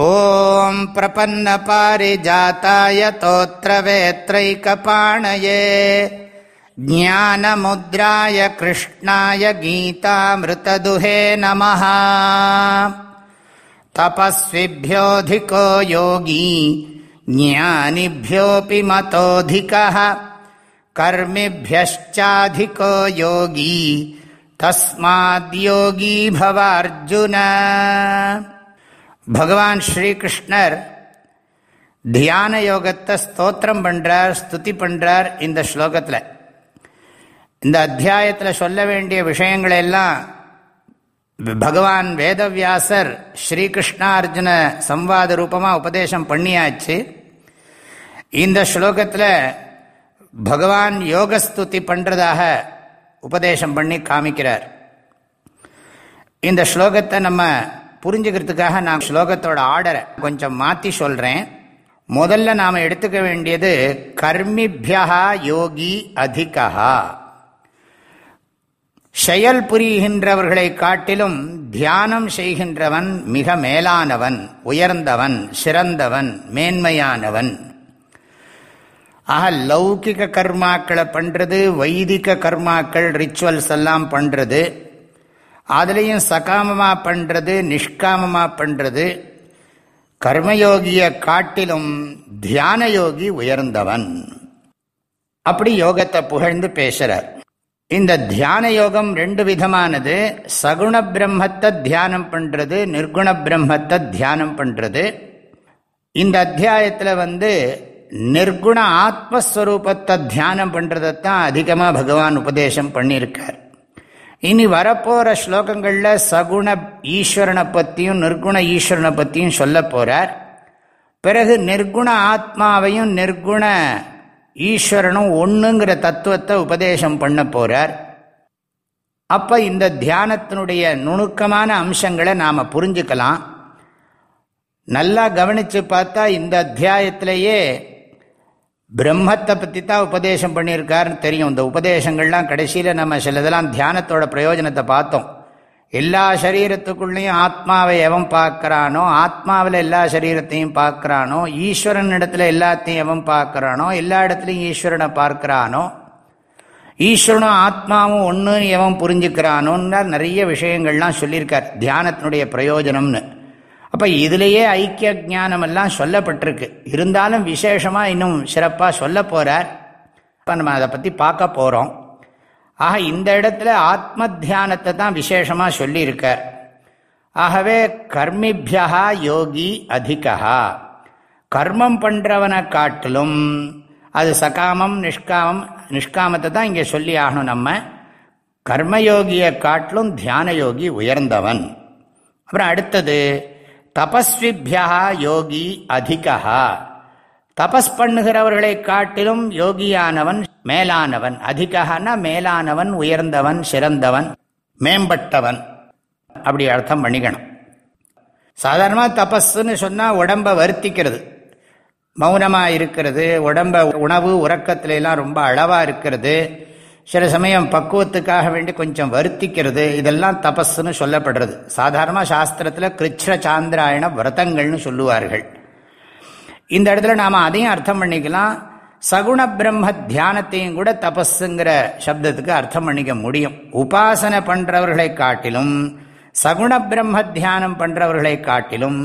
ॐ प्रपन्नपारिजाताय तोत्रवेत्रैकपाणये ज्ञानमुद्राय कृष्णाय गीतामृतदुहे नमः तपस्विभ्योऽधिको योगी ज्ञानिभ्योऽपि मतोऽधिकः कर्मिभ्यश्चाधिको योगी तस्माद्योगी भवार्जुन பகவான் ஸ்ரீகிருஷ்ணர் தியான யோகத்தை ஸ்தோத்திரம் பண்ணுறார் ஸ்துதி பண்ணுறார் இந்த ஸ்லோகத்தில். இந்த அத்தியாயத்தில் சொல்ல வேண்டிய விஷயங்களை எல்லாம் பகவான் வேதவியாசர் ஸ்ரீகிருஷ்ணார்ஜுன சம்வாத ரூபமாக உபதேசம் பண்ணியாச்சு. இந்த ஸ்லோகத்தில் பகவான் யோகஸ்துதி பண்ணுறதாக உபதேசம் பண்ணி காமிக்கிறார். இந்த ஸ்லோகத்தை நம்ம புரிஞ்சுக்கிறதுக்காக நான் ஸ்லோகத்தோட ஆர்டரை கொஞ்சம் மாற்றி சொல்கிறேன் முதல்ல நாம் எடுத்துக்க வேண்டியது கர்மிபியா யோகி அதிகா செயல் புரிகின்றவர்களை காட்டிலும் தியானம் செய்கின்றவன் மிக மேலானவன் உயர்ந்தவன் சிறந்தவன் மேன்மையானவன். ஆக லௌகிக கர்மாக்களை பண்ணுறது வைதிக கர்மாக்கள் ரிச்சுவல்ஸ் எல்லாம் பண்ணுறது அதுலேயும் சகாமமாக பண்ணுறது நிஷ்காமமாக பண்ணுறது கர்மயோகியை காட்டிலும் தியான யோகி உயர்ந்தவன். அப்படி யோகத்தை புகழ்ந்து பேசுகிறார் இந்த தியான யோகம் ரெண்டு விதமானது. சகுண பிரம்மத்தை தியானம் பண்ணுறது நிர்குண பிரம்மத்தை தியானம் பண்ணுறது இந்த அத்தியாயத்தில் வந்து நிர்குண ஆத்மஸ்வரூபத்தை தியானம் பண்ணுறதைத்தான் அதிகமாக பகவான் உபதேசம் பண்ணியிருக்கார். இனி வரப்போகிற ஸ்லோகங்களில் சகுண ஈஸ்வரனை பற்றியும் நிர்குண ஈஸ்வரனை பற்றியும் சொல்ல போகிறார் பிறகு நிர்குண ஆத்மாவையும் நிர்குண ஈஸ்வரனும் ஒன்றுங்கிற தத்துவத்தை உபதேசம் பண்ண போகிறார் அப்போ இந்த தியானத்தினுடைய நுணுக்கமான அம்சங்களை நாம் புரிஞ்சுக்கலாம். நல்லா கவனித்து பார்த்தா இந்த அத்தியாயத்திலேயே பிரம்மத்தை பற்றி தான் உபதேசம் பண்ணியிருக்காருன்னு தெரியும். இந்த உபதேசங்கள்லாம் கடைசியில் நம்ம சிலதெல்லாம் தியானத்தோட பிரயோஜனத்தை பார்த்தோம். எல்லா சரீரத்துக்குள்ளேயும் ஆத்மாவை எவன் பார்க்குறானோ ஆத்மாவில் எல்லா சரீரத்தையும் பார்க்குறானோ ஈஸ்வரன் இடத்துல எல்லாத்தையும் எவன் பார்க்குறானோ எல்லா இடத்துலையும் ஈஸ்வரனை பார்க்குறானோ ஈஸ்வரனும் ஆத்மாவும் ஒன்று எவன் புரிஞ்சுக்கிறானோன்னு நிறைய விஷயங்கள்லாம் சொல்லியிருக்கார். தியானத்தினுடைய பிரயோஜனம்னு. அப்போ இதுலேயே ஐக்கிய ஜானம் எல்லாம் சொல்லப்பட்டிருக்கு. இருந்தாலும் விசேஷமாக இன்னும் சிறப்பாக சொல்ல போகிறார் இப்போ நம்ம அதை பற்றி பார்க்க போகிறோம் ஆக இந்த இடத்துல ஆத்ம தியானத்தை தான் விசேஷமாக சொல்லியிருக்கார். ஆகவே கர்மிபியா யோகி அதிகா. கர்மம் பண்ணுறவனை காட்டிலும் அது சகாமம் நிஷ்காமம் நிஷ்காமத்தை தான் இங்கே சொல்லி ஆகணும் நம்ம. கர்மயோகியை காட்டிலும் தியான யோகி உயர்ந்தவன். அப்புறம் அடுத்தது தபஸ்விபியா யோகி அதிகா தபஸ் பண்ணுகிறவர்களை காட்டிலும் யோகியானவன் மேலானவன். அதிகனா மேலானவன் உயர்ந்தவன் சிறந்தவன் மேம்பட்டவன். அப்படி அர்த்தம் பண்ணிக்கணும். சாதாரணமாக தபஸ்ன்னு சொன்னால் உடம்பை வருத்திக்கிறது. மௌனமாக இருக்கிறது உடம்ப உணவு உறக்கத்துல எல்லாம் ரொம்ப அளவாக இருக்கிறது. சில சமயம் பக்குவத்துக்காக வேண்டி கொஞ்சம் வருத்திக்கிறது இதெல்லாம் தபஸ்ன்னு சொல்லப்படுறது. சாதாரணமாக சாஸ்திரத்தில் கிருஷ்ண சாந்திராயண விரதங்கள்னு சொல்லுவார்கள். இந்த இடத்துல நாம் அதையும் அர்த்தம் பண்ணிக்கலாம். சகுண பிரம்ம தியானத்தையும் கூட தபஸுங்கிற சப்தத்துக்கு அர்த்தம் பண்ணிக்க முடியும். உபாசனை பண்ணுறவர்களை காட்டிலும் சகுண பிரம்ம தியானம் பண்ணுறவர்களை காட்டிலும்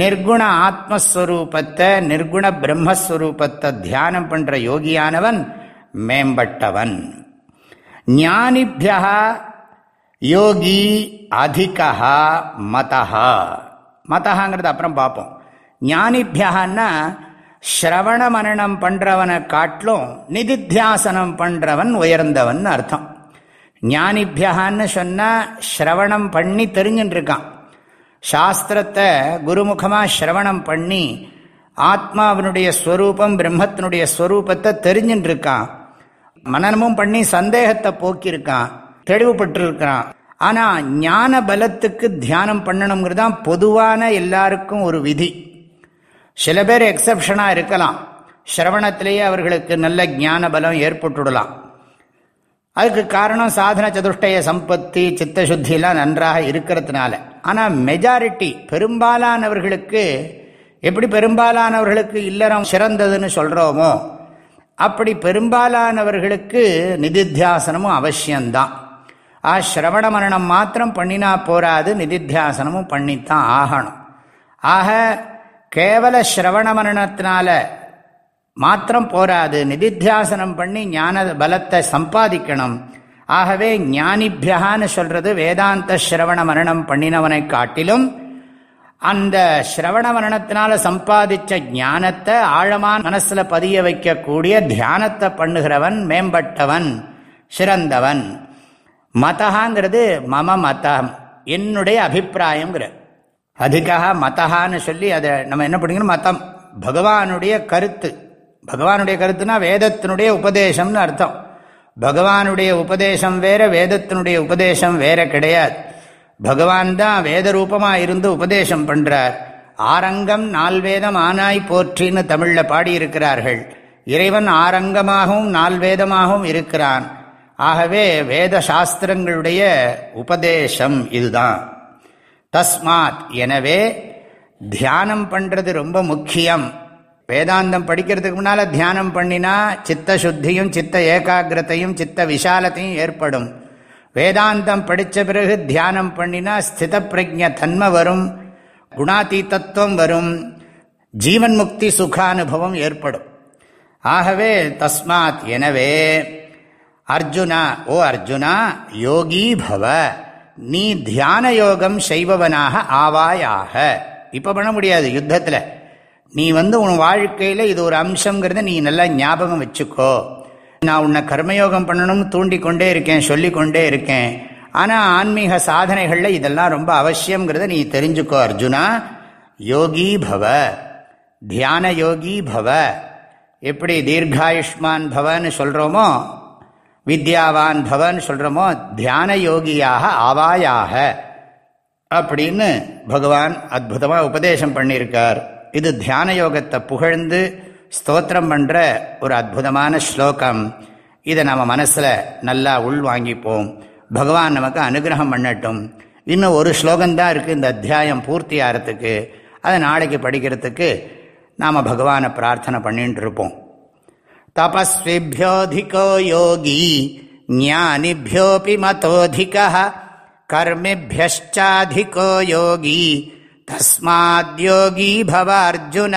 நிர்குண ஆத்மஸ்வரூபத்தை நிர்குண பிரம்மஸ்வரூபத்தை தியானம் பண்ணுற யோகியானவன் மேம்பட்டவன். ஞானிபியா யோகி அதிகா மதஹா. மதஹாங்கிறது அப்புறம் பார்ப்போம் ஞானிபியான்னா ஸ்ரவண மரணம் பண்ணுறவனை காட்டிலும் நிதித்தியாசனம் பண்ணுறவன் உயர்ந்தவன் அர்த்தம். ஞானிபியான்னு சொன்னால் ஸ்ரவணம் பண்ணி தெரிஞ்சுட்டு இருக்கான் சாஸ்திரத்தை குருமுகமாக ஸ்ரவணம் பண்ணி ஆத்மாவினுடைய ஸ்வரூபம் பிரம்மத்தினுடைய ஸ்வரூபத்தை தெரிஞ்சுட்டு இருக்கான் மனநமும் பண்ணி சந்தேகத்தை போக்கியிருக்கான் தெளிவுபட்டிருக்கிறான். ஆனால் ஞான பலத்துக்கு தியானம் பண்ணணுங்கிறது தான் பொதுவான எல்லாருக்கும் ஒரு விதி. சில பேர் எக்ஸப்ஷனாக இருக்கலாம். சிரவணத்திலேயே அவர்களுக்கு நல்ல ஞான பலம் ஏற்பட்டுடலாம். அதுக்கு காரணம் சாதன சதுஷ்டய சம்பத்தி சித்தசுத்திலாம் நன்றாக இருக்கிறதுனால. ஆனால் மெஜாரிட்டி பெரும்பாலானவர்களுக்கு எப்படி பெரும்பாலானவர்களுக்கு இல்லறம் சிறந்ததுன்னு சொல்கிறோமோ அப்படி பெரும்பாலானவர்களுக்கு நிதித்தியாசனமும் அவசியம்தான். ஆ சிரவண மரணம் மாத்திரம் பண்ணினா போராது நிதித்தியாசனமும் பண்ணித்தான் ஆகணும். ஆக கேவல சிரவண மரணத்தினால மாத்திரம் போராது நிதித்தியாசனம் பண்ணி ஞான பலத்தை சம்பாதிக்கணும். ஆகவே ஞானிபியகான்னு சொல்றது வேதாந்த சிரவண மரணம் பண்ணினவனை காட்டிலும் அந்த சிரவண மரணத்தினால சம்பாதிச்ச ஞானத்தை ஆழமான மனசுல பதிய வைக்கக்கூடிய தியானத்தை பண்ணுகிறவன் மேம்பட்டவன் சிறந்தவன். மதகாங்கிறது மம மதம் என்னுடைய அபிப்பிராயங்கிற அதிகா மதகான்னு சொல்லி அதை நம்ம என்ன பண்ணிக்கணும்? மதம். பகவானுடைய கருத்து. பகவானுடைய கருத்துனா வேதத்தினுடைய உபதேசம்னு அர்த்தம். பகவானுடைய உபதேசம் வேற வேதத்தினுடைய உபதேசம் வேற கிடையாது. பகவான் தான் வேத ரூபமாக இருந்து உபதேசம் பண்ணுறார் ஆரங்கம் நால்வேதம் ஆனாய் போற்றின்னு தமிழில் பாடியிருக்கிறார்கள். இறைவன் ஆரங்கமாகவும் நால்வேதமாகவும் இருக்கிறான். ஆகவே வேத சாஸ்திரங்களுடைய உபதேசம் இதுதான். தஸ்மாத் எனவே தியானம் பண்ணுறது ரொம்ப முக்கியம். வேதாந்தம் படிக்கிறதுக்கு முன்னால் தியானம் பண்ணினா சித்த சுத்தியும் சித்த ஏகாகிரத்தையும் சித்த விஷாலத்தையும் ஏற்படும். வேதாந்தம் படித்த பிறகு தியானம் பண்ணினா ஸ்தித பிரஜ தன்மை வரும் குணாதீத்தத்துவம் வரும் ஜீவன் முக்தி சுகானுபவம் ஏற்படும். ஆகவே தஸ்மாத் எனவே அர்ஜுனா ஓ அர்ஜுனா யோகி பவ நீ தியான யோகம் செய்பவனாக ஆவாயாக. இப்போ பண்ண முடியாது யுத்தத்தில். நீ வந்து உன் வாழ்க்கையில் இது ஒரு அம்சங்கிறத நீ நல்லா ஞாபகம் வச்சுக்கோ. நான் உன்னை கர்மயோகம் பண்ணணும்னு தூண்டிக்கொண்டே இருக்கேன் சொல்லி கொண்டே இருக்கேன். ஆனால் ஆன்மீக சாதனைகளில் இதெல்லாம் ரொம்ப அவசியங்கிறத நீ தெரிஞ்சுக்கோ அர்ஜுனா. யோகி பவ தியான யோகி பவ எப்படி தீர்காயுஷ்மான் பவன்னு சொல்கிறோமோ வித்யாவான் பவன் சொல்கிறோமோ தியான யோகியாக ஆவாயாக. அப்படின்னு பகவான் அற்புதமாக உபதேசம் பண்ணியிருக்கார். இது தியான யோகத்தை புகழ்ந்து ஸ்தோத்திரம் பண்ணுற ஒரு அற்புதமான ஸ்லோகம். இதை நம்ம மனசில் நல்லா உள் வாங்கிப்போம். பகவான் நமக்கு அனுகிரகம் பண்ணட்டும். இன்னும் ஒரு ஸ்லோகம்தான் இருக்குது இந்த அத்தியாயம் பூர்த்தி ஆகிறதுக்கு அதை நாளைக்கு படிக்கிறதுக்கு நாம் பகவானை பிரார்த்தனை பண்ணிட்டு இருப்போம். தபஸ்விபியோதிகோ யோகி ஞானிபியோபி மதோதிக கர்மிபியஷ்டாதிகோ யோகி தஸ்மாத்யோகி பவ அர்ஜுன